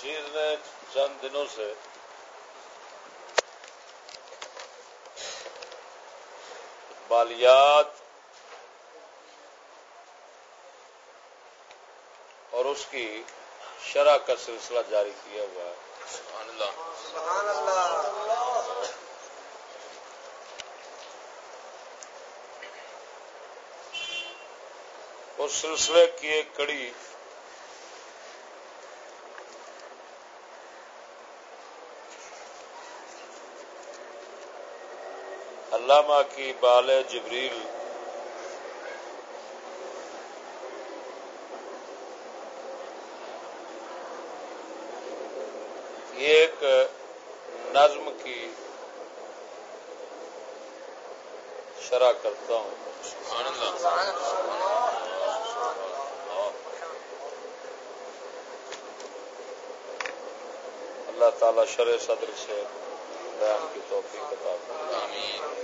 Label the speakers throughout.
Speaker 1: چیز نے چند دنوں سے بالیات اور اس کی شرح کا سلسلہ جاری کیا ہوا ہے سبحان اللہ اس سلسلے کی ایک کڑی علامہ کی بال جبریل۔ ایک نظم کی شرح کرتا ہوں۔ اللہ تعالی شرح صدر سے بیان کی توفیق عطا آمین۔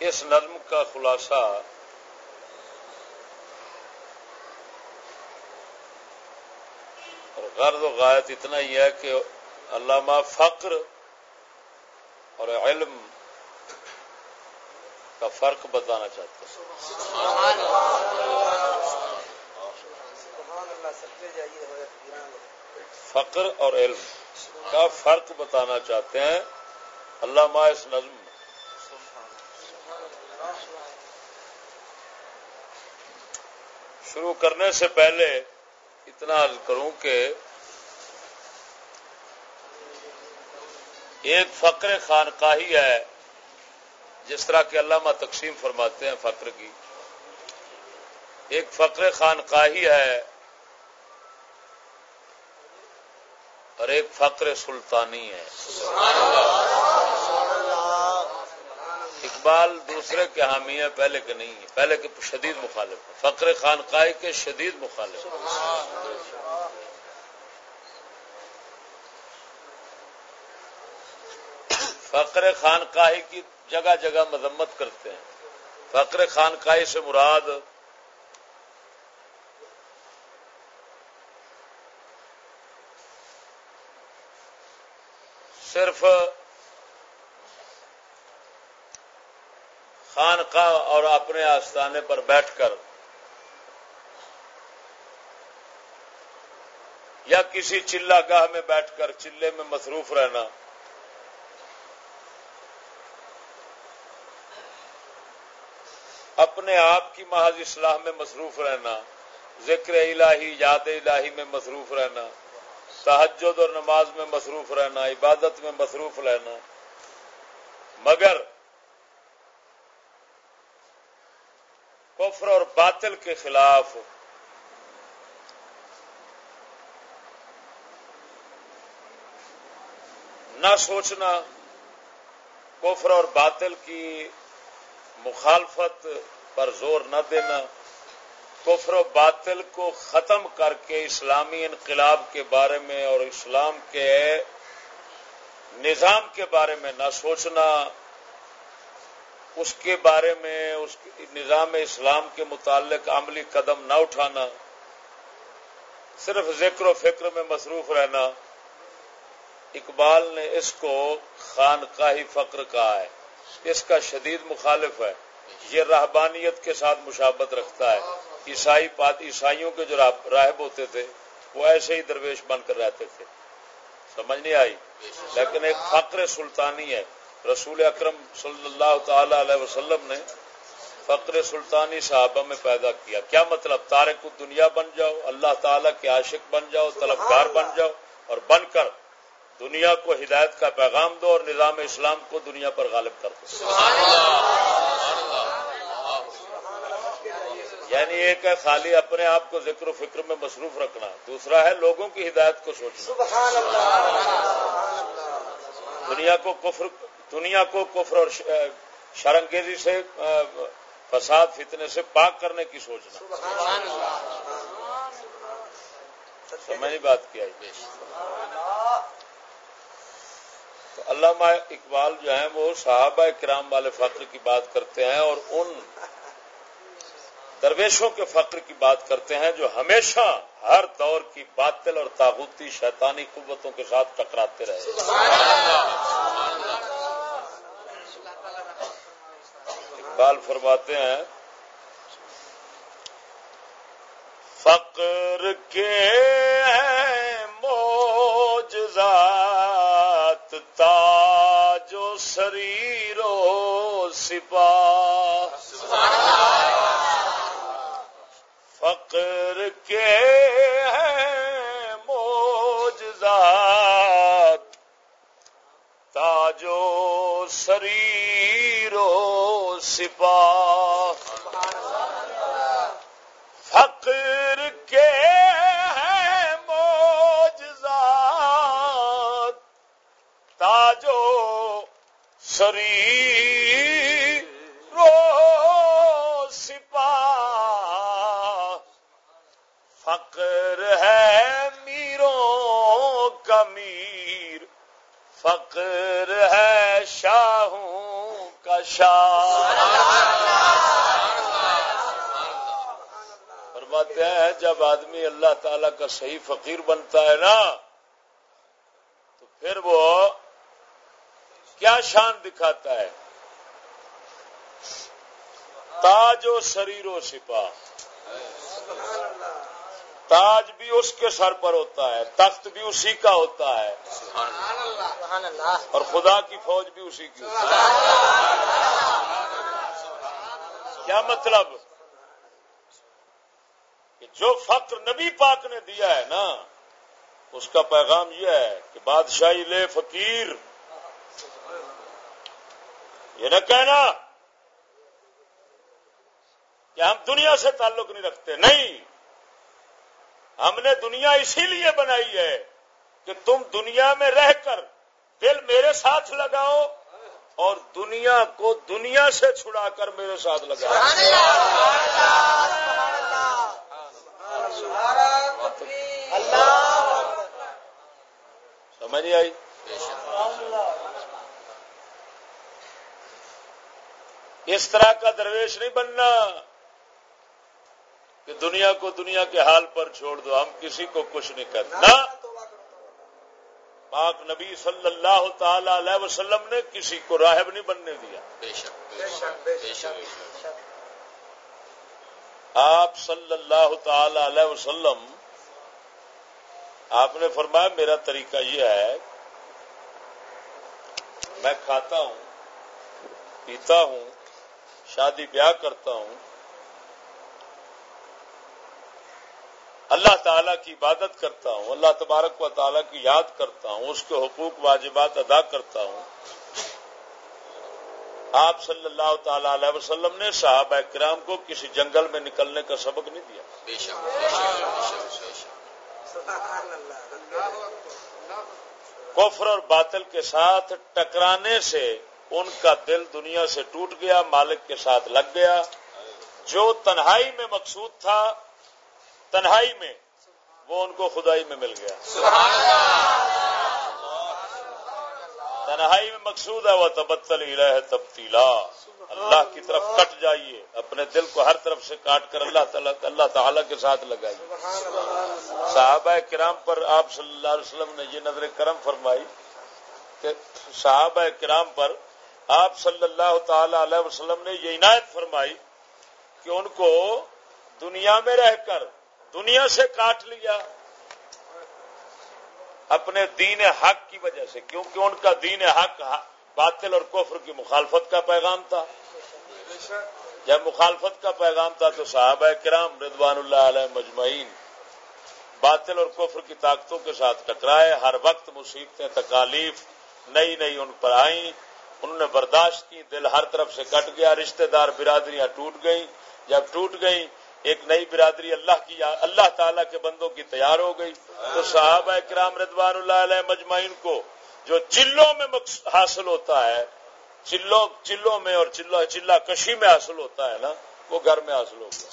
Speaker 1: اس نظم کا خلاصہ اور غرض و غایت اتنا ہی ہے کہ علامہ فقر اور علم کا فرق بتانا چاہتے ہیں۔ فقر اور علم کا فرق بتانا چاہتے ہیں۔ علامہ اس نظم شروع کرنے سے پہلے اتنا عرض کروں کہ ایک فقر خانقاہی ہے۔ جس طرح کہ علامہ تقسیم فرماتے ہیں فقر کی، ایک فقر خانقاہی ہے اور ایک فقر سلطانی ہے۔ اقبال دوسرے کے حامی ہے پہلے کے نہیں ہے پہلے کے شدید مخالف ہے فقر خانقاہی کے شدید مخالف فقر خانقاہی کی جگہ جگہ مذمت کرتے ہیں۔ فقر خانقاہی سے مراد صرف خانقاہ اور اپنے آستانے پر بیٹھ کر یا کسی چلا گاہ میں بیٹھ کر چلے میں مصروف رہنا۔ اپنے آپ کی محض اصلاح میں مصروف رہنا، ذکر الہی، یاد الہی میں مصروف رہنا تحجد اور نماز میں مصروف رہنا، عبادت میں مصروف رہنا۔ مگر کفر اور باطل کے خلاف نہ سوچنا، کفر اور باطل کی مخالفت پر زور نہ دینا، کفر و باطل کو ختم کر کے اسلامی انقلاب کے بارے میں اور اسلام کے نظام کے بارے میں نہ سوچنا، اس کے بارے میں، اس نظام اسلام کے متعلق عملی قدم نہ اٹھانا، صرف ذکر و فکر میں مصروف رہنا۔ اقبال نے اس کو خانقاہی فقر کہا ہے، اس کا شدید مخالف ہے۔ یہ رہبانیت کے ساتھ مشابت رکھتا ہے۔ عیسائی عیسائیوں کے جو راہب ہوتے تھے، وہ ایسے ہی درویش بن کر رہتے تھے۔ سمجھ نہیں آئی؟ لیکن ایک فقر سلطانی ہے۔ رسول اکرم صلی اللہ تعالی علیہ وسلم نے فقر سلطانی صحابہ میں پیدا کیا۔ کیا مطلب؟ تارک دنیا بن جاؤ، اللہ تعالی کے عاشق بن جاؤ، طلبگار بن جاؤ اور بن کر دنیا کو ہدایت کا پیغام دو اور نظام اسلام کو دنیا پر غالب کر دو۔ یعنی ایک ہے خالی اپنے آپ کو ذکر و فکر میں مصروف رکھنا دوسرا ہے لوگوں کی ہدایت کو سوچنا۔ دنیا کو کفر دنیا کو کفر اور شرنگیزی سے فساد فتنے سے پاک کرنے کی سوچنا۔ سمجھ بات کیا تو علامہ اقبال جو ہیں وہ صحابہ کرام والے فخر کی بات کرتے ہیں اور ان درویشوں کے فخر کی بات کرتے ہیں جو ہمیشہ ہر دور کی باطل اور تاغوتی شیطانی قوتوں کے ساتھ ٹکراتے رہے۔ اقبال فرماتے ہیں، فقر کے موجزات تاج و سریر و سپاہ۔ فقر کے ہیں موجزات تاج و سریر و سپاہ۔ فقر کے ہیں موجزات تاج و سریر رو فقر ہے شاہوں کا شاہ۔ فرماتے ہیں جب آدمی اللہ تعالی کا صحیح فقیر بنتا ہے نا، تو پھر وہ کیا شان دکھاتا ہے؟ تاج و شریر و سپاہ تاج بھی اس کے سر پر ہوتا ہے، تخت بھی اسی کا ہوتا ہے۔ اور خدا کی فوج بھی اسی کی ہوتی ہے۔ کیا مطلب؟ کہ جو فقر نبی پاک نے دیا ہے نا، اس کا پیغام یہ ہے کہ بادشاہی لے فقیر۔ یہ نہ کہنا کہ ہم دنیا سے تعلق نہیں رکھتے، نہیں۔ ہم نے دنیا اسی لیے بنائی ہے کہ تم دنیا میں رہ کر دل میرے ساتھ لگاؤ اور دنیا کو دنیا سے چھڑا کر میرے ساتھ لگاؤ۔ سمجھ آئی؟ اس طرح کا درویش نہیں بننا۔ کہ دنیا کو دنیا کے حال پر چھوڑ دو ہم کسی کو کچھ نہیں کرنا پاک نبی صلی اللہ تعالی علیہ وسلم نے کسی کو راہب نہیں بننے دیا۔ آپ صلی اللہ تعالی علیہ وسلم آپ نے فرمایا میرا طریقہ یہ ہے میں کھاتا ہوں پیتا ہوں شادی بیاہ کرتا ہوں اللہ تعالیٰ کی عبادت کرتا ہوں، اللہ تبارک و تعالیٰ کی یاد کرتا ہوں، اس کے حقوق، واجبات ادا کرتا ہوں۔ آپ صلی اللہ تعالی علیہ وسلم نے صحابہ کرام کو کسی جنگل میں نکلنے کا سبق نہیں دیا۔ کفر اور باطل کے ساتھ ٹکرانے سے ان کا دل دنیا سے ٹوٹ گیا، مالک کے ساتھ لگ گیا۔ جو تنہائی میں مقصود تھا تنہائی میں وہ ان کو خدائی میں مل گیا۔ تنہائی میں مقصود ہے وہ تبتل ہی رہے تبتیلا اللہ کی طرف کٹ جائیے، اپنے دل کو ہر طرف سے کاٹ کر اللہ تعالیٰ اللہ تعالیٰ کے ساتھ لگائیے۔ صحابہ کرام پر آپ صلی اللہ علیہ وسلم نے یہ نظر کرم فرمائی کہ صحابہ کرام پر آپ صلی اللہ تعالی علیہ وسلم نے یہ عنایت فرمائی کہ ان کو دنیا میں رہ کر دنیا سے کاٹ لیا۔ اپنے دین حق کی وجہ سے، کیونکہ ان کا دین حق باطل اور کفر کی مخالفت کا پیغام تھا۔ جب مخالفت کا پیغام تھا تو صحابہ کرام رضوان اللہ علیہ مجمعین باطل اور کفر کی طاقتوں کے ساتھ ٹکرائے ہر وقت مصیبتیں، تکالیف نئی نئی ان پر آئیں۔ انہوں نے برداشت کی، دل ہر طرف سے کٹ گیا، رشتہ دار برادریاں ٹوٹ گئیں۔ جب ٹوٹ گئیں ایک نئی برادری اللہ کی اللہ تعالیٰ کے بندوں کی تیار ہو گئی۔ تو صحابہ کرام رضوان اللہ علیہ مجمعین کو جو چلوں میں حاصل ہوتا ہے، چلوں چلوں میں اور چلو چلا کشی میں حاصل ہوتا ہے نا، وہ گھر میں حاصل ہو گیا۔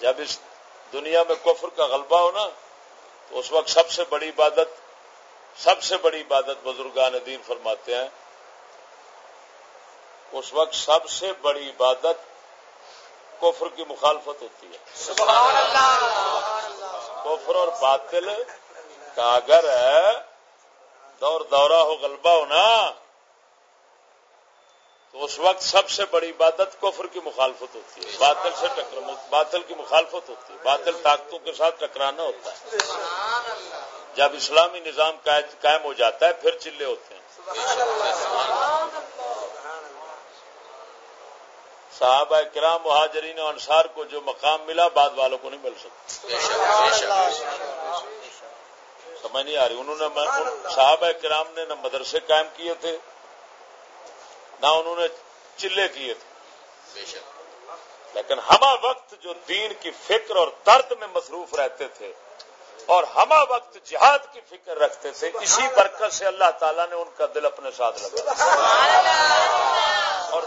Speaker 1: جب اس دنیا میں کفر کا غلبہ ہو نا، تو اس وقت سب سے بڑی عبادت، سب سے بڑی عبادت بزرگان دین فرماتے ہیں۔ اس وقت سب سے بڑی عبادت کفر کی مخالفت ہوتی ہے۔ سبحان اللہ کفر اور باطل کا اگر دور دورہ ہو، غلبہ ہو نا تو اس وقت سب سے بڑی عبادت کفر کی مخالفت ہوتی ہے۔ باطل سے ٹکر باطل کی مخالفت ہوتی ہے۔ باطل طاقتوں کے ساتھ ٹکرانا ہوتا ہے۔ جب اسلامی نظام قائم ہو جاتا ہے، پھر چلے ہوتے ہیں۔ صحابہ کرام مہاجرین و انصار کو جو مقام ملا بعد والوں کو نہیں مل سکتا۔ سمجھ نہیں آ رہی۔ انہوں نے صحابہ کرام نے نہ مدرسے قائم کیے تھے نہ انہوں نے چلے کیے تھے۔ لیکن ہما وقت جو دین کی فکر اور درد میں مصروف رہتے تھے اور ہما وقت جہاد کی فکر رکھتے تھے اسی برکت سے اللہ تعالیٰ نے ان کا دل اپنے ساتھ لگا اور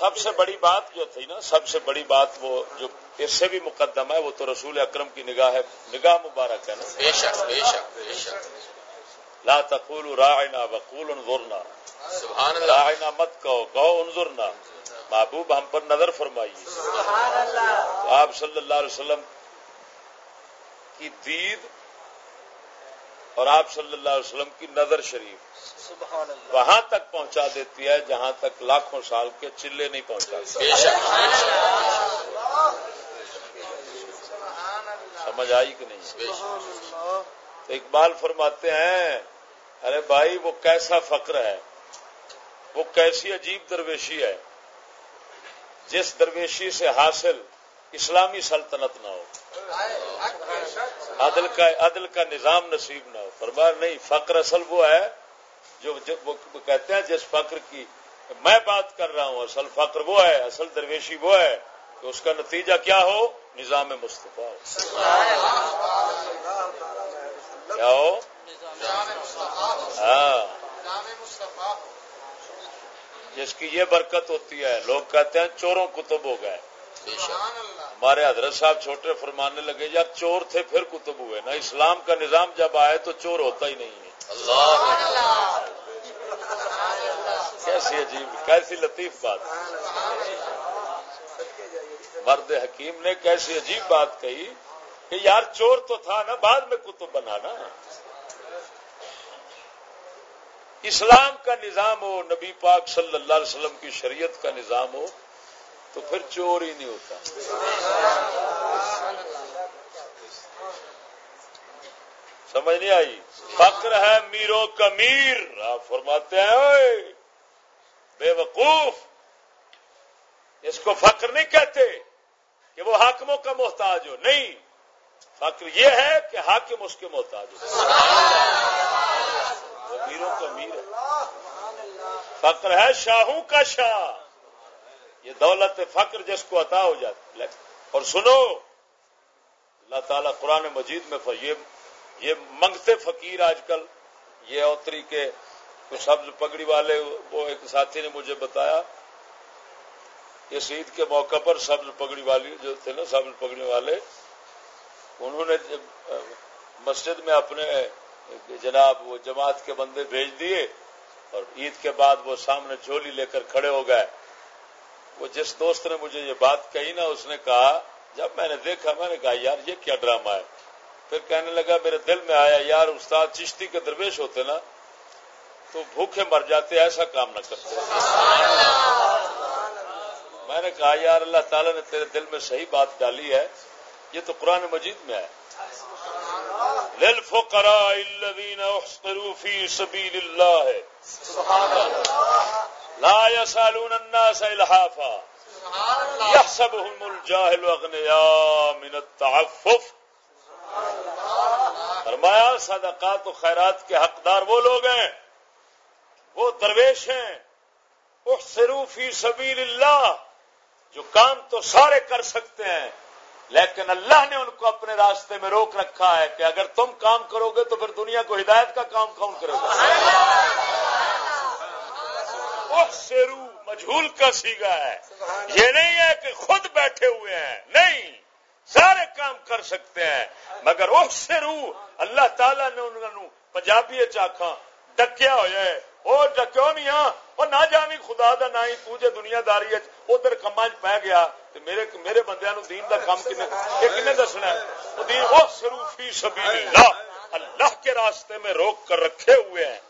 Speaker 1: سب سے بڑی بات جو تھی نا سب سے بڑی بات وہ جو اس سے بھی مقدم ہے وہ تو رسول اکرم کی نگاہ ہے نگاہ مبارک ہے نا۔ بے شک بے شک بے شک۔ لا تقول راعنا وقول انظرنا۔ سبحان اللہ راعنا مت کہو کہو انظرنا۔ محبوب ہم پر نظر فرمائیے۔ سبحان اللہ آپ صلی اللہ علیہ وسلم کی دید اور آپ صلی اللہ علیہ وسلم کی نظر شریف۔ وہاں تک پہنچا دیتی ہے جہاں تک لاکھوں سال کے چلے نہیں پہنچا۔ سمجھ آئی کہ نہیں؟ تو اقبال فرماتے ہیں ارے بھائی وہ کیسا فقر ہے وہ کیسی عجیب درویشی ہے جس درویشی سے حاصل اسلامی سلطنت نہ ہو۔ عدل کا عدل کا نظام نصیب نہ ہو۔ فرما نہیں، فقر اصل وہ ہے، جو کہتے ہیں، جس فقر کی میں بات کر رہا ہوں، اصل فقر وہ ہے، اصل درویشی وہ ہے، کہ اس کا نتیجہ کیا ہو؟ نظام مصطفیٰ کیا ہو؟ ہاں۔ جس کی یہ برکت ہوتی ہے، لوگ کہتے ہیں، چوروں کتب ہو گئے۔ ہمارے حضرت صاحب چھوٹے فرمانے لگے یار چور تھے پھر کتب ہوئے نا۔ اسلام کا نظام جب آئے تو چور ہوتا ہی نہیں ہے۔ کیسی عجیب کیسی لطیف بات۔ مرد حکیم نے کیسی عجیب بات کہی کہ یار چور تو تھا نا بعد میں کتب بنانا۔ اسلام کا نظام ہو نبی پاک صلی اللہ علیہ وسلم کی شریعت کا نظام ہو تو پھر چور ہی نہیں ہوتا۔ سمجھ نہیں آئی؟ فقر ہے میرو کا میر آپ فرماتے ہیں بے وقوف۔ اس کو فقر نہیں کہتے کہ وہ حاکموں کا محتاج ہو۔ نہیں، فقر یہ ہے کہ حاکم اس کے محتاج ہو۔ میروں کا میر ہے۔ فقر ہے شاہوں کا شاہ۔ یہ دولت فقر جس کو عطا ہو جاتی اور سنو، اللہ تعالیٰ قرآن مجید میں یہ یہ منگتے فقیر آج کل، یہ اوتری کے سبز پگڑی والے، وہ ایک ساتھی نے مجھے بتایا اس عید کے موقع پر سبز پگڑی والی جو تھے نا، سبز پگڑی والے، انہوں نے مسجد میں اپنے جناب وہ جماعت کے بندے بھیج دیے اور عید کے بعد وہ سامنے جھولی لے کر کھڑے ہو گئے۔ وہ جس دوست نے مجھے یہ بات کہی نا، اس نے کہا، جب میں نے دیکھا، میں نے کہا، یار، یہ کیا ڈرامہ ہے؟ پھر کہنے لگا، میرے دل میں آیا، یار، استاد چشتی کے درویش ہوتے نا، تو بھوکے مر جاتے، ایسا کام نہ کرتے۔ میں نے کہا، یار، اللہ تعالیٰ نے تیرے دل میں صحیح بات ڈالی ہے، یہ تو قرآن مجید میں ہے۔ لا يسالون الناس الحافا يحسبهم الجاهل اغنياء من التعفف. فرمایا صدقات و خیرات کے حقدار وہ لوگ ہیں وہ درویش ہیں فی سبیل اللہ جو کام تو سارے کر سکتے ہیں لیکن اللہ نے ان کو اپنے راستے میں روک رکھا ہے کہ اگر تم کام کرو گے تو پھر دنیا کو ہدایت کا کام کون کرے گا؟ سیرو مجھول کا سیگا ہے۔ یہ نہیں ہے کہ خود بیٹھے ہوئے ہیں۔ نہیں سارے کام کر سکتے ہیں۔ مگر اس سے روح اللہ تعالی نے انہوں پنجابی چاخا ڈکیا ہوا ہے۔ وہ ڈکو میاں وہ نہ جاوی خدا دا نہ ہی تجھے دنیا داری ادھر کما چ پی گیا۔ میرے میرے بندے نو دین دا کام کنے کنے دسنا ہے؟ دین وہ سروفی سبھی اللہ اللہ کے راستے میں روک کر رکھے ہوئے ہیں۔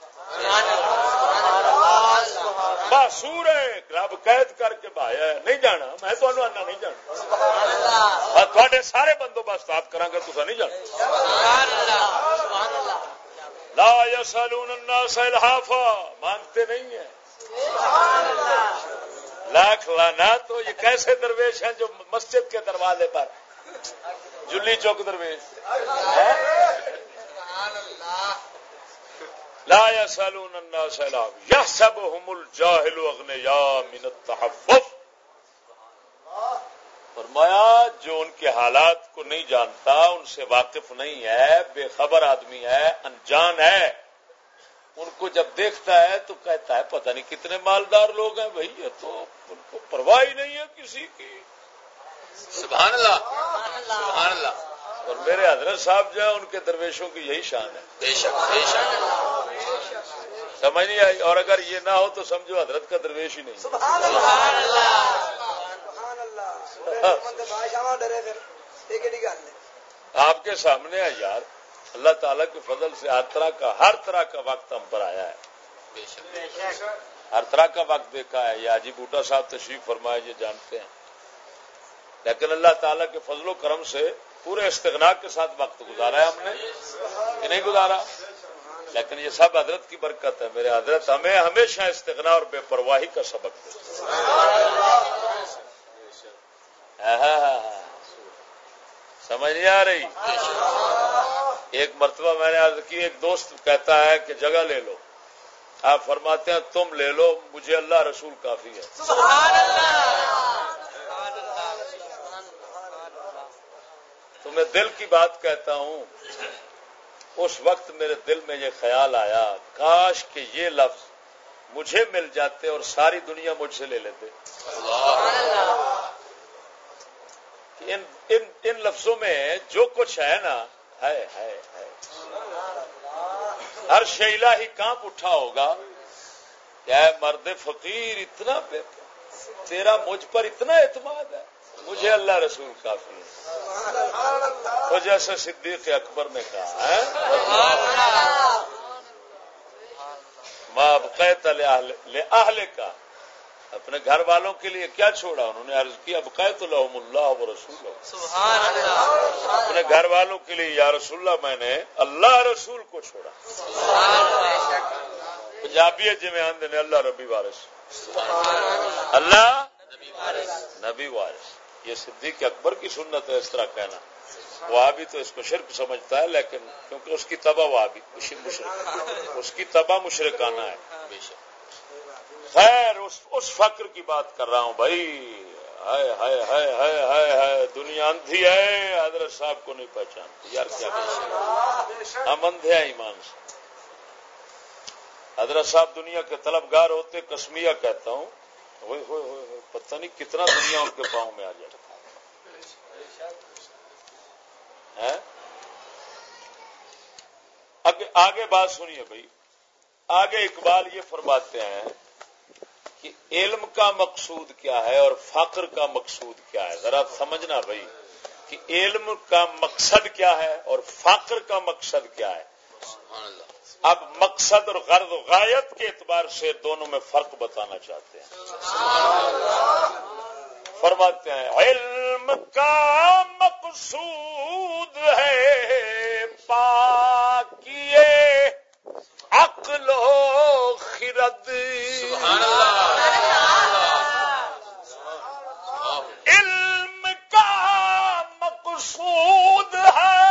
Speaker 1: باسور ہے رب قید کر کے بایا ہے۔ نہیں جانا میں تو آنا نہیں جانا۔ تھوڑے سارے بندوبست آپ کرا گا تو نہیں جانا۔ لا یسالون الناس الحافا مانگتے نہیں ہیں۔ لاکھ لانا تو یہ کیسے درویش ہیں جو مسجد کے دروازے پر؟ جلی چوک درویش۔ لا يسالون الناس الحاف يحسبهم الجاهل اغنياء من التحفف فرمایا جو ان کے حالات کو نہیں جانتا ان سے واقف نہیں ہے بے خبر آدمی ہے انجان ہے. ان کو جب دیکھتا ہے تو کہتا ہے پتہ نہیں کتنے مالدار لوگ ہیں بھائی یہ تو ان کو پرواہ ہی نہیں ہے کسی کی. سبحان اللہ. سبحان اللہ. اور میرے حضرت صاحب جو ہے ان کے درویشوں کی یہی شان ہے۔ بے شک بے شک۔ سمجھ نہیں آئی؟ اور اگر یہ نہ ہو تو سمجھو حضرت کا درویش ہی نہیں۔ سبحان اللہ۔ آپ کے سامنے ہے یار اللہ تعالیٰ کے فضل سے ہر طرح کا ہر طرح کا وقت ہم پر آیا ہے۔ ہر طرح کا وقت دیکھا ہے۔ یہ آجی بوٹا صاحب تشریف فرمائے یہ جانتے ہیں۔ لیکن اللہ تعالیٰ کے فضل و کرم سے پورے استغنا کے ساتھ وقت گزارا ہے ہم نے کہ نہیں گزارا؟ لیکن یہ سب حضرت کی برکت ہے۔ میرے حضرت، ہمیں ہمیشہ استغنا اور بے پرواہی کا سبق ہاں، ہاں، ہاں، سمجھ نہیں آ رہی؟ ایک مرتبہ میں نے عرض کی، ایک دوست کہتا ہے کہ جگہ لے لو۔ آپ فرماتے ہیں، تم لے لو، مجھے اللہ رسول کافی ہے۔ تمہیں دل کی بات کہتا ہوں۔ اس وقت میرے دل میں یہ خیال آیا کاش کہ یہ لفظ مجھے مل جاتے اور ساری دنیا مجھ سے لے لیتے۔ ان ان, ان لفظوں میں جو کچھ ہے نا ہے ہے ہے۔ ہر شیلا ہی کانپ اٹھا ہوگا۔ کیا مرد فقیر اتنا تیرا مجھ پر اتنا اعتماد ہے۔ مجھے اللہ رسول کافی ہے۔ وہ جیسے صدیق اکبر نے کہا ہے۔ ماں بقیت اہل کا اپنے گھر والوں کے لیے کیا چھوڑا انہوں نے عرض کیا بقیت الحم اللہ و رسول اپنے گھر والوں کے لیے یا رسول اللہ میں نے اللہ رسول کو چھوڑا۔ پنجابی جی میں آندے نے اللہ ربی وارث۔ اللہ نبی وارث۔ یہ صدیق اکبر کی سنت ہے اس طرح کہنا۔ وہ بھی تو اس کو شرک سمجھتا ہے، لیکن کیونکہ اس کی تباہ وہ بھی مشرق اس کی تباہ مشرقانہ ہے، بے شک۔ خیر، اس اس فقر کی بات کر رہا ہوں بھائی۔ ہائے ہائے ہائے ہائے ہائے ہائے، دنیا اندھی ہے، حضرت صاحب کو نہیں پہچانتی یار کیا ہم اندھے ہیں ایمان سے۔ حضرت صاحب دنیا کے طلبگار ہوتے کسمیا کہتا ہوں۔ ہوئے ہوئے ہوئے پتہ نہیں کتنا دنیا ان کے پاؤں میں آ جائے۔ آگے بات سنیے بھائی۔ آگے اقبال یہ فرماتے ہیں کہ علم کا مقصود کیا ہے اور فقر کا مقصود کیا ہے۔ ذرا سمجھنا بھائی کہ علم کا مقصد کیا ہے اور فقر کا مقصد کیا ہے۔ اب مقصد اور غرض و غایت کے اعتبار سے دونوں میں فرق بتانا چاہتے ہیں۔ فرماتے ہیں علم کا مقصود ہے پاکیے عقل و خرد۔ سبحان اللہ۔ علم کا مقصود ہے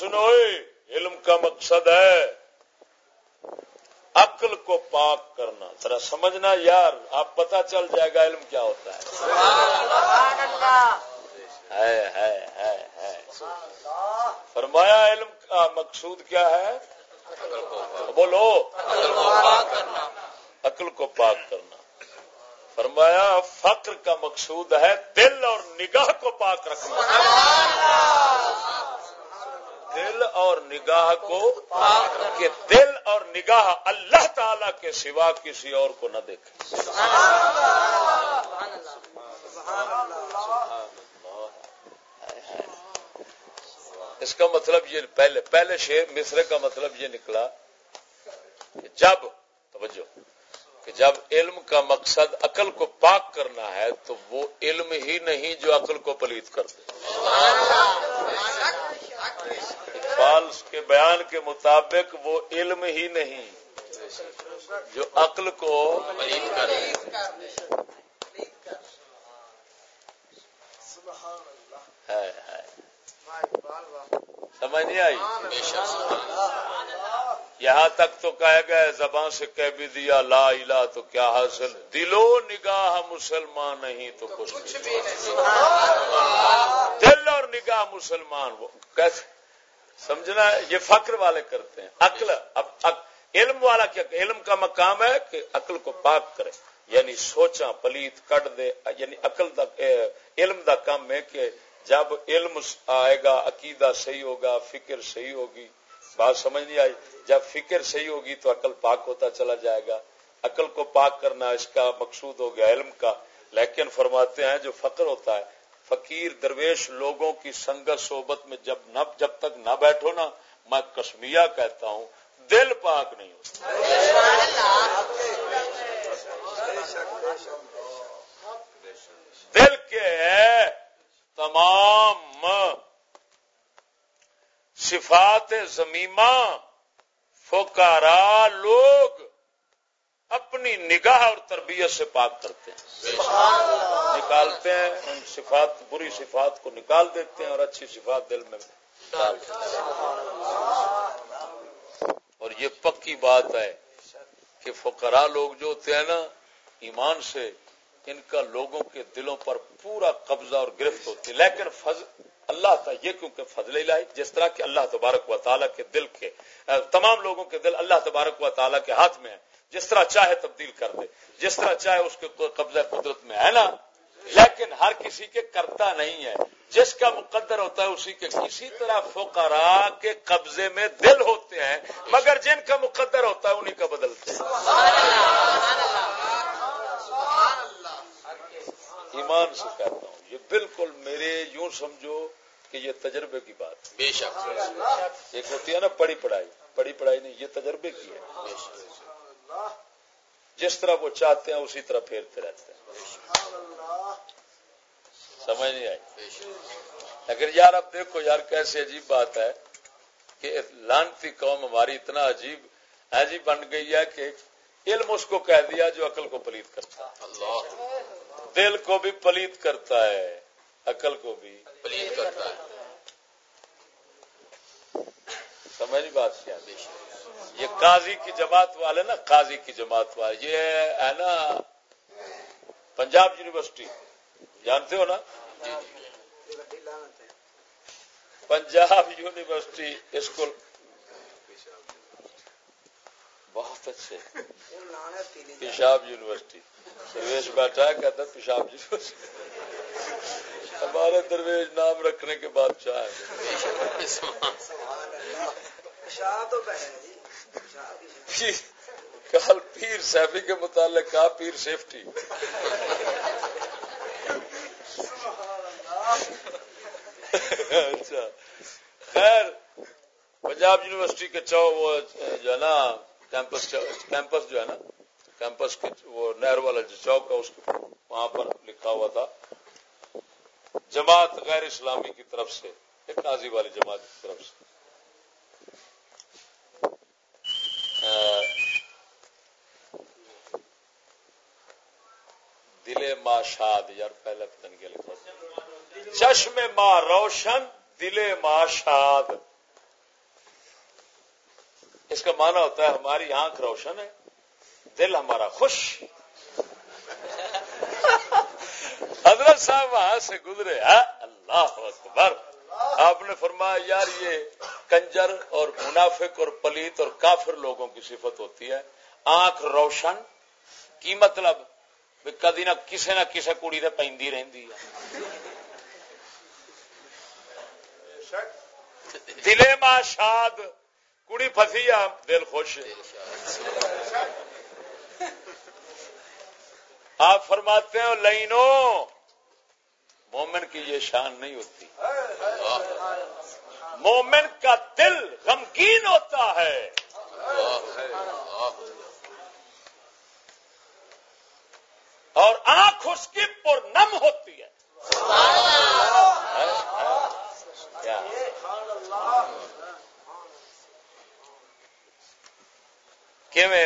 Speaker 1: فرماتے ہیں سنو علم کا مقصد ہے عقل کو پاک کرنا۔ ذرا سمجھنا یار آپ پتا چل جائے گا علم کیا ہوتا ہے۔ فرمایا علم کا مقصود کیا ہے؟ بولو۔ عقل کو پاک کرنا۔ فرمایا فقر کا مقصود ہے دل اور نگاہ کو پاک رکھنا۔ دل اور نگاہ کو کہ دل اور نگاہ اللہ تعالی کے سوا کسی اور کو نہ دیکھے۔ اس کا مطلب یہ پہلے پہلے شیر مصرے کا مطلب یہ نکلا کہ جب، توجہ، کہ جب علم کا مقصد عقل کو پاک کرنا ہے تو وہ علم ہی نہیں جو عقل کو پلیت کر اقبال کے بیان کے مطابق وہ علم ہی نہیں جو عقل کو سمجھ نہیں آئی؟ یہاں تک تو کہہ گئے زبان سے کہہ بھی دیا، لا الہ تو کیا حاصل دلو نگاہ مسلمان نہیں تو کچھ دل اور نگاہ مسلمان وہ کیسے؟ سمجھنا یہ فخر والے کرتے ہیں۔ عقل، اب علم والا کیا علم کا مقام ہے کہ عقل کو پاک کرے۔ یعنی سوچا پلیت، کٹ دے۔ یعنی عقل دا علم دا کام ہے کہ جب علم آئے گا، عقیدہ صحیح ہوگا، فکر صحیح ہوگی۔ بات سمجھ نہیں آئی۔ جب فکر صحیح ہوگی تو عقل پاک ہوتا چلا جائے گا۔ عقل کو پاک کرنا اس کا مقصود ہو گیا علم کا۔ لیکن فرماتے ہیں جو فقر ہوتا ہے فقیر درویش لوگوں کی سنگت صحبت میں جب نہ جب تک نہ بیٹھو نا میں کشمیا کہتا ہوں دل پاک نہیں ہوتا دل کے تمام صفات زمیمہ فکارا لوگ اپنی نگاہ اور تربیت سے پاک کرتے ہیں۔ نکالتے ہیں ان صفات بری صفات کو نکال دیتے ہیں اور اچھی صفات دل میں اور یہ پکی بات ہے کہ فقراء لوگ جو ہوتے ہیں نا ایمان سے ان کا لوگوں کے دلوں پر پورا قبضہ اور گرفت ہوتی ہے۔ لیکن اللہ تعالیٰ یہ کیونکہ فضل لائی جس طرح کہ اللہ تبارک و تعالیٰ کے دل کے تمام لوگوں کے دل اللہ تبارک و تعالیٰ کے ہاتھ میں ہے جس طرح چاہے تبدیل کر دے، جس طرح چاہے اس کے قبضہ قدرت میں ہے نا۔ لیکن ہر کسی کے کرتا نہیں ہے۔ جس کا مقدر ہوتا ہے، اسی کے کسی طرح فقراء کے قبضے میں دل ہوتے ہیں، مگر جن کا مقدر ہوتا ہے انہیں کا بدلتے ہیں۔ ایمان سے کہتا ہوں یہ بالکل میرے یوں سمجھو کہ یہ تجربے کی بات بے شک۔ ایک ہوتی ہے نا پڑھی پڑھائی پڑھی پڑھائی نہیں یہ تجربے کی ہے۔ جس طرح وہ چاہتے ہیں اسی طرح پھیرتے رہتے ہیں۔ سمجھ نہیں آئی؟ لیکن یار اب دیکھو یار کیسے عجیب بات ہے کہ لانتی قوم ہماری اتنا عجیب عجیب بن گئی ہے کہ علم اس کو کہہ دیا جو عقل کو پلیت کرتا۔ دل کو بھی پلیت کرتا ہے عقل کو بھی۔ پلیت کرتا ہے۔ سمجھ بات کیا؟ یہ قاضی کی جماعت والے نا قاضی کی جماعت والے یہ ہے نا پنجاب یونیورسٹی۔ جانتے ہو نا؟ Punjab university school. بہت اچھے پیشاب یونیورسٹی۔ درویش بیٹھا ہے کہتا پیشاب یونیورسٹی۔ ہمارے درویش نام رکھنے کے بعد چاہ کل پیر سیفی کے متعلق کہا پیر سیفٹی۔ اچھا۔ خیر پنجاب یونیورسٹی کے چو وہ جو ہے نا کیمپس کیمپس جو ہے نا کیمپس کے وہ نہر والا جو چوک ہے، اس وہاں پر لکھا ہوا تھا، جماعت غیر اسلامی کی طرف سے، ایک قاضی والی جماعت کی طرف سے. دل ما شاد، یار پہلے پتن کے لکھا چشم ما روشن دل ما شاد. کا معنی ہوتا ہے ہماری آنکھ روشن ہے، دل ہمارا خوش۔ حضرت صاحب وہاں سے گزرے ہاں؟ اللہ اکبر۔ آپ نے فرمایا، یار، یہ کنجر اور منافق اور پلیت اور کافر لوگوں کی صفت ہوتی ہے۔ آنکھ روشن کی مطلب کدی نہ کسی نہ کسی کڑی سے پی رہی دلے ماں شاد کڑی پسی آ دل خوش آپ فرماتے ہیں لائنو مومن کی یہ شان نہیں ہوتی۔ مومن کا دل غمگین ہوتا ہے۔ اور آنکھ اس کی پر نم ہوتی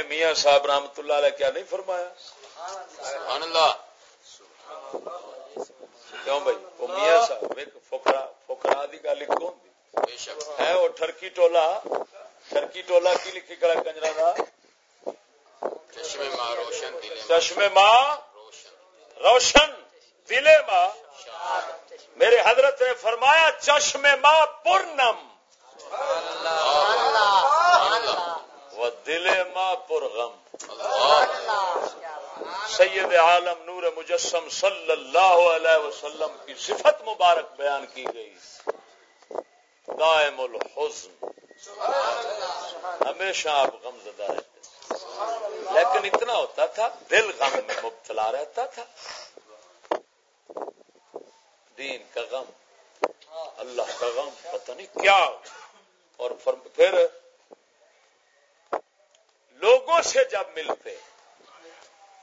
Speaker 1: میاں صاحب رحمت اللہ علیہ کیا نہیں فرمایا؟ اللہ. کیوں بھائی؟ وہ میاں صاحب دی گل کون دی؟ ہے وہ ٹولا؟ ٹولا کی لکھی کڑا کنجرا دا؟ چشمے ماں روشن دلے ماں. میرے حضرت نے فرمایا چشمے ماں پورنم وہ دلے ماں پرغم سید عالم نور مجسم صلی اللہ علیہ وسلم کی صفت مبارک بیان کی گئی۔ دائم الحزن۔ ہمیشہ آپ غم زدہ رہتے۔ لیکن اتنا ہوتا تھا دل غم میں مبتلا رہتا تھا۔ دین کا غم اللہ کا غم پتہ نہیں کیا۔ اور پھر سے جب ملتے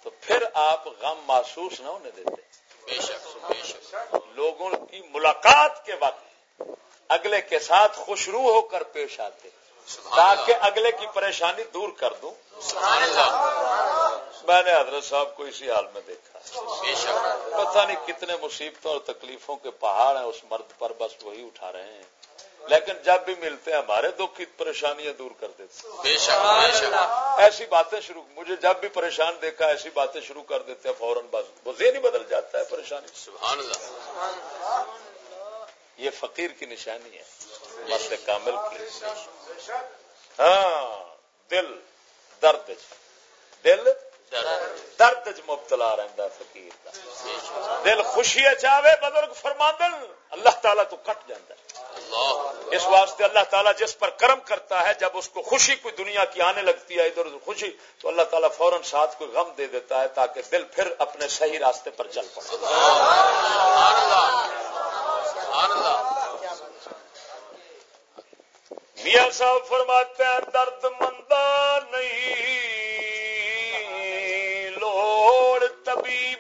Speaker 1: تو پھر آپ غم محسوس نہ ہونے دیتے۔ بے شک بے شک۔ لوگوں کی ملاقات کے وقت اگلے کے ساتھ خوشرو ہو کر پیش آتے تاکہ اگلے کی پریشانی دور کر دوں۔ میں نے حضرت صاحب کو اسی حال میں دیکھا۔ پتہ نہیں کتنے مصیبتوں اور تکلیفوں کے پہاڑ ہیں اس مرد پر بس وہی اٹھا رہے ہیں۔ لیکن جب بھی ملتے ہیں ہمارے دکھ کی پریشانیاں دور کر دیتے ایسی باتیں شروع مجھے جب بھی پریشان دیکھا ایسی باتیں شروع کر دیتے ہیں فوراً بس وہ ذہن ہی بدل جاتا ہے پریشانی۔ سبحان اللہ۔ یہ فقیر کی نشانی ہے مرد کامل کی۔ ہاں دل درد دل درد چ مبتلا رہتا فقیر کا دل خوشی چاہے بزرگ فرماندن اللہ تعالیٰ تو کٹ جاتا ہے۔ اس واسطے اللہ تعالیٰ جس پر کرم کرتا ہے جب اس کو خوشی کوئی دنیا کی آنے لگتی ہے ادھر ادھر خوشی تو اللہ تعالیٰ فوراً ساتھ کوئی غم دے دیتا ہے تاکہ دل پھر اپنے صحیح راستے پر چل پڑے۔ میاں صاحب فرماتے ہیں درد مندہ نہیں۔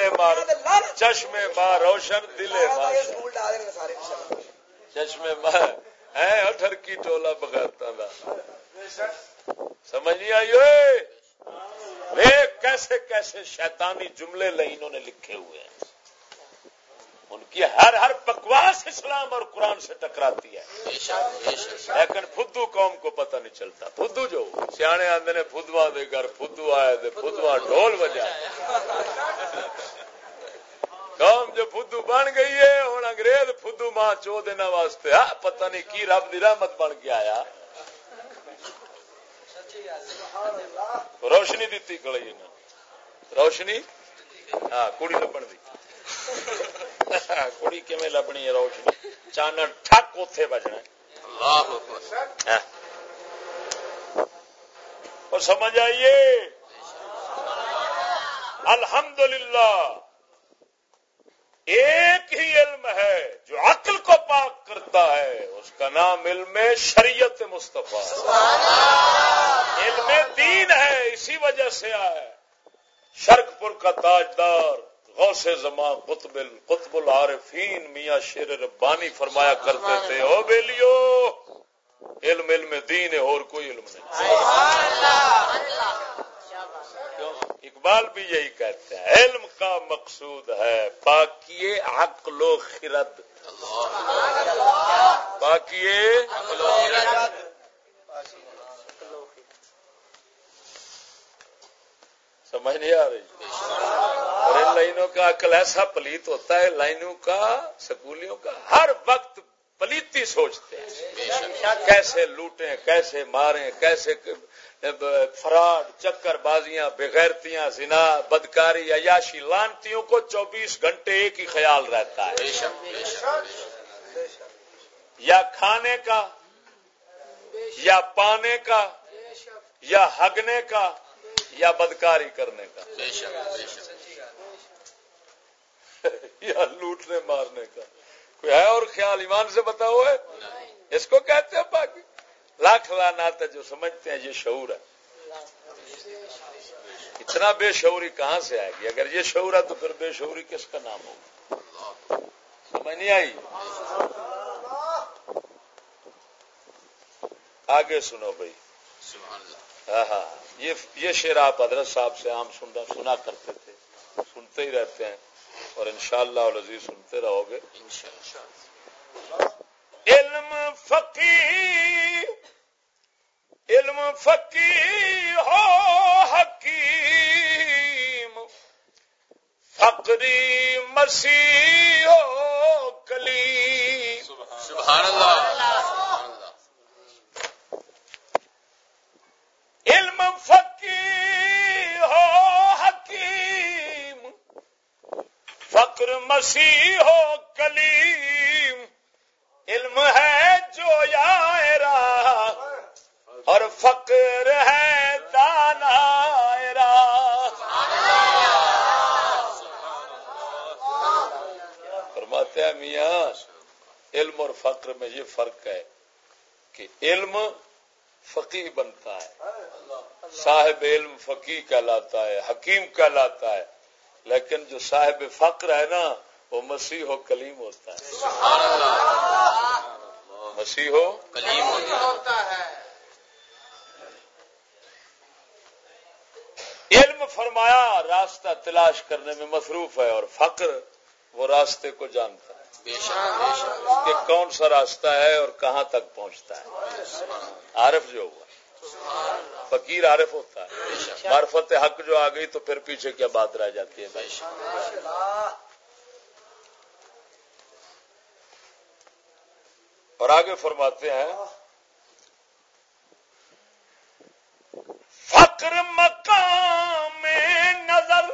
Speaker 1: دلے مار چشمے مار روشن دلے مار۔ چشمے مار۔ ہے ٹرکی ٹولا بغیرتا سمجھ نہیں آئی کیسے کیسے شیطانی جملے لائنوں نے لکھے ہوئے ہیں۔ ان کی ہر ہر بکواس اسلام اور قرآن سے ٹکراتی ہے۔ لیکن فدو قوم کو پتہ نہیں چلتا۔ فدو جو سیانے آدھے نے فدوا دے گھر فدو آئے فدوا ڈھول بجا قوم جو فدو بن گئی ہے ہوں انگریز فدو ماں چو دینا واسطے. پتہ نہیں کی رب دی رحمت بن کے آیا. روشنی دیتی کڑی روشنی؟ ہاں کڑی لبن دی. کڑی کیون لبنی ہے روشنی؟ چانن ٹھک اتے بجنا اور سمجھ آئیے؟ الحمدللہ۔ ایک ہی علم ہے جو عقل کو پاک کرتا ہے اس کا نام علم شریعت مصطفیٰ۔ علم دین ہے اسی وجہ سے آئے۔ شرک پور کا تاجدار غوث زماں قطب قطب العارفین میاں شیر ربانی فرمایا کرتے تھے او بیلیو علم علم دین ہے اور کوئی علم نہیں۔ اقبال بھی یہی کہتے ہیں علم کا مقصود ہے۔ باقی عقل و خرد۔ باقی سمجھ نہیں آ رہی؟ اور ان لائنوں کا عقل ایسا پلیت ہوتا ہے، لائنوں کا، سکولیوں کا، ہر وقت پلیتی سوچتے ہیں۔ کیسے لوٹیں، کیسے ماریں، کیسے فراڈ چکر بازیاں بغیرتیاں زنا بدکاری عیاشی لانتیوں کو چوبیس گھنٹے ایک ہی خیال رہتا ہے۔ یا کھانے کا یا پانے کا یا ہگنے کا یا بدکاری کرنے کا۔ یا لوٹنے مارنے کا۔ کوئی ہے اور خیال ایمان سے بتاؤ ہے؟ اس کو کہتے ہیں باقی لاکھ لانات ہے جو سمجھتے ہیں یہ شعور ہے۔ اتنا بے شعوری کہاں سے آئے گی؟ اگر یہ شعور ہے تو پھر بے شعوری کس کا نام ہوگا؟ سمجھ نہیں آئی؟ آگے سنو بھائی۔ ہاں ہاں۔ یہ شعر آپ حضرت صاحب سے عام سنا کرتے تھے۔ سنتے ہی رہتے ہیں۔ اور انشاءاللہ شاء اللہ سنتے رہو گے۔ علم فقی علم فقی ہو حکیم فقری مسیح ہو کلیم۔ سبحان اللہ۔ صاحب علم فقی کہلاتا ہے حکیم کہلاتا ہے لیکن جو صاحب فقر ہے نا وہ مسیح و کلیم ہوتا ہے۔ مسیح ہو کلیم ہوتا ہے۔ علم فرمایا راستہ تلاش کرنے میں مصروف ہے اور فقر وہ راستے کو جانتا ہے۔ کہ کون سا راستہ ہے اور کہاں تک پہنچتا ہے۔ عارف جو ہوا۔ فقیر عارف ہوتا ہے۔ معرفت حق جو آ گئی تو پھر پیچھے کیا بات رہ جاتی ہے؟ بھائی اور آگے فرماتے ہیں، فقر مقام نظر،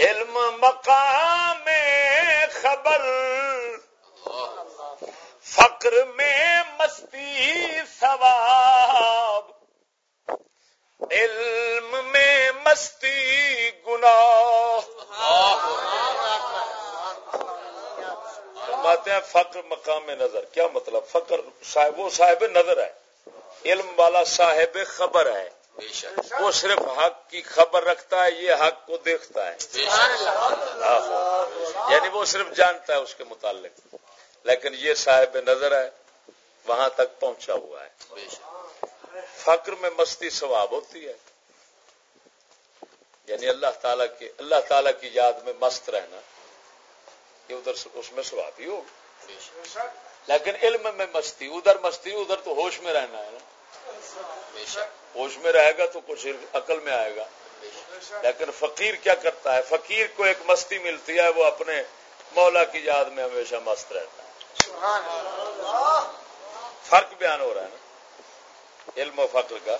Speaker 1: علم مقام خبر، فقر میں مستی ثواب۔ علم میں مستی گناہ۔ فرماتے ہیں فقر مقام نظر۔ کیا مطلب؟ فقر صاحب، وہ صاحب نظر ہے۔ علم والا صاحب خبر ہے۔ وہ صرف حق کی خبر رکھتا ہے، یہ حق کو دیکھتا ہے۔ یعنی وہ صرف جانتا ہے اس کے متعلق۔ لیکن یہ صاحب نظر ہے۔ وہاں تک پہنچا ہوا ہے۔ فقر میں مستی ثواب ہوتی ہے۔ یعنی اللہ تعالیٰ کی اللہ تعالیٰ کی یاد میں مست رہنا، یہ ادھر اس میں سوابی ہو لیکن علم میں مستی، ادھر مستی، ادھر تو ہوش میں رہنا ہے نا۔ ہوش میں رہے گا تو کچھ عقل میں آئے گا۔ لیکن فقیر کیا کرتا ہے؟ فقیر کو ایک مستی ملتی ہے، وہ اپنے مولا کی یاد میں ہمیشہ مست رہتا ہے۔ فرق بیان ہو رہا ہے نا؟ علم و فقر کا۔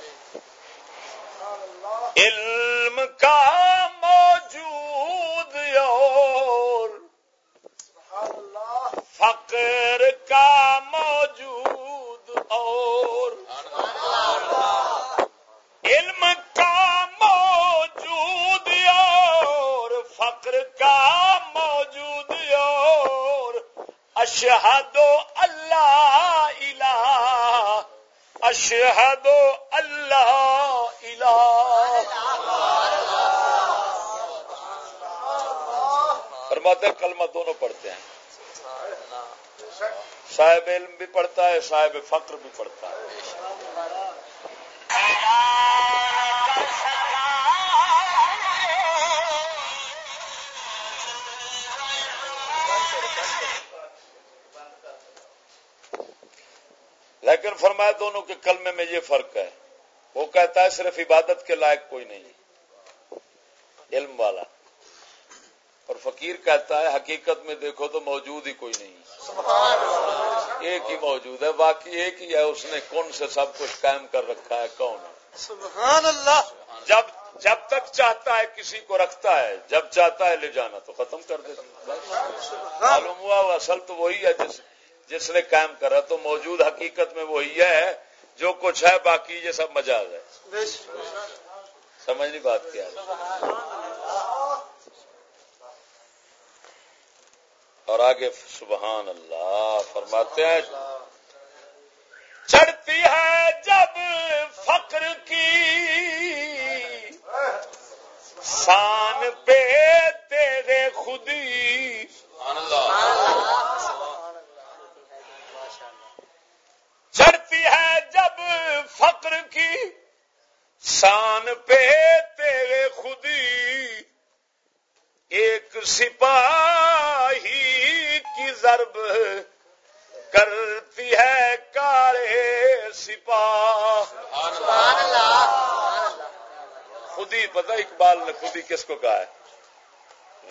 Speaker 1: علم کا موجود اور فقر کا موجود اور علم کا موجود اور فقر کا موجود اور اشہد اللہ اشہد اللہ الہ فرماتے کلمہ دونوں پڑھتے ہیں۔ صاحب علم بھی پڑھتا ہے، صاحب فقر بھی پڑھتا ہے۔ لیکن فرمایا دونوں کے کلمے میں یہ فرق ہے۔ وہ کہتا ہے صرف عبادت کے لائق کوئی نہیں علم والا۔ اور فقیر کہتا ہے حقیقت میں دیکھو تو موجود ہی کوئی نہیں۔ ایک ہی موجود ہے باقی ایک ہی ہے۔ اس نے کون سے سب کچھ قائم کر رکھا ہے؟ کون ہے؟
Speaker 2: سبحان اللہ۔
Speaker 1: جب جب تک چاہتا ہے کسی کو رکھتا ہے جب چاہتا ہے لے جانا تو ختم کر دیتا معلوم ہوا اصل تو وہی ہے جس جس نے قائم کرا تو موجود حقیقت میں وہی ہے جو کچھ ہے، باقی یہ سب مجاز ہے۔ سمجھ نہیں بات کیا۔ اور آگے سبحان اللہ فرماتے ہیں، چڑھتی ہے جب فقر کی شان پہ تیرے خودی چڑھتی ہے جب فقر کی شان پہ تیرے خودی ایک سپاہی کی ضرب کرتی ہے کارے سپاہ۔ خودی پتہ اقبال نے خودی کس کو کہا ہے؟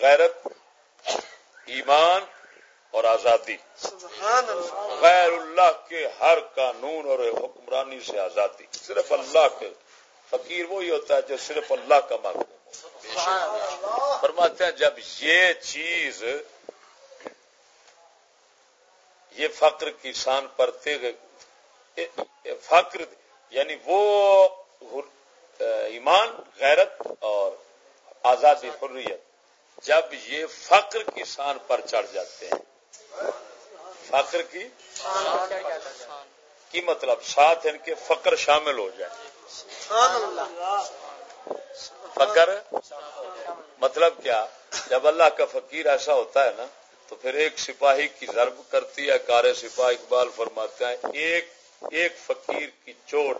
Speaker 1: غیرت، ایمان اور آزادی۔ غیر اللہ کے ہر قانون اور حکمرانی سے آزادی۔ صرف اللہ کے۔ فقیر وہی ہوتا ہے جو صرف اللہ کا محکوم ہو فرماتے ہیں جب یہ چیز یہ فقر کی شان پر فقر یعنی وہ ایمان غیرت اور آزادی حریت جب یہ فقر کی شان پر چڑھ جاتے ہیں فقر کی؟ کی مطلب؟ ساتھ ان کے فقر شامل ہو جائے۔ فقر؟ مطلب کیا؟ جب اللہ کا فقیر ایسا ہوتا ہے نا، تو پھر ایک سپاہی کی ضرب کرتی ہے کار سپاہ اقبال فرماتے ہیں، ایک ایک فقیر کی چوٹ،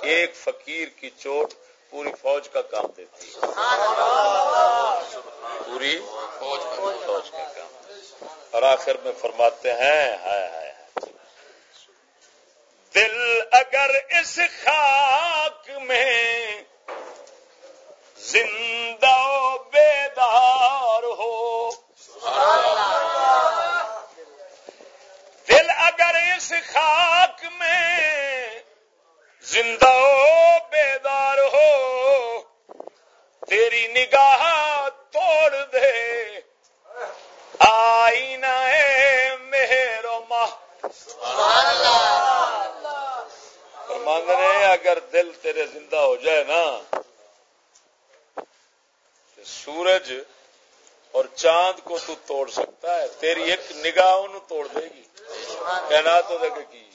Speaker 1: ایک فقیر کی چوٹ پوری فوج کا کام دیتی ہے۔ پوری فوج کا کام۔ اور آخر میں فرماتے ہیں، ہائے ہائے دل اگر اس خاک میں زندہ بیدار ہو۔ دل اگر اس خاک میں زندہ بیدار ہو، تیری نگاہ توڑ دے۔ فرماند نے اگر دل تیرے زندہ ہو جائے نا سورج اور چاند کو تو توڑ سکتا ہے۔ تیری ایک نگاہ ان توڑ دے گی۔ کہنا تو دیکھے کی۔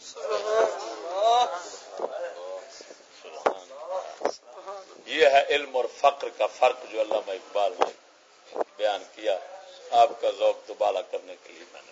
Speaker 1: یہ ہے علم اور فقر کا فرق جو علامہ اقبال نے بیان کیا۔ آپ کا ذوق دوبالا کرنے کے لیے میں نے۔